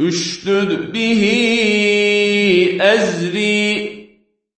اشتد به أزري.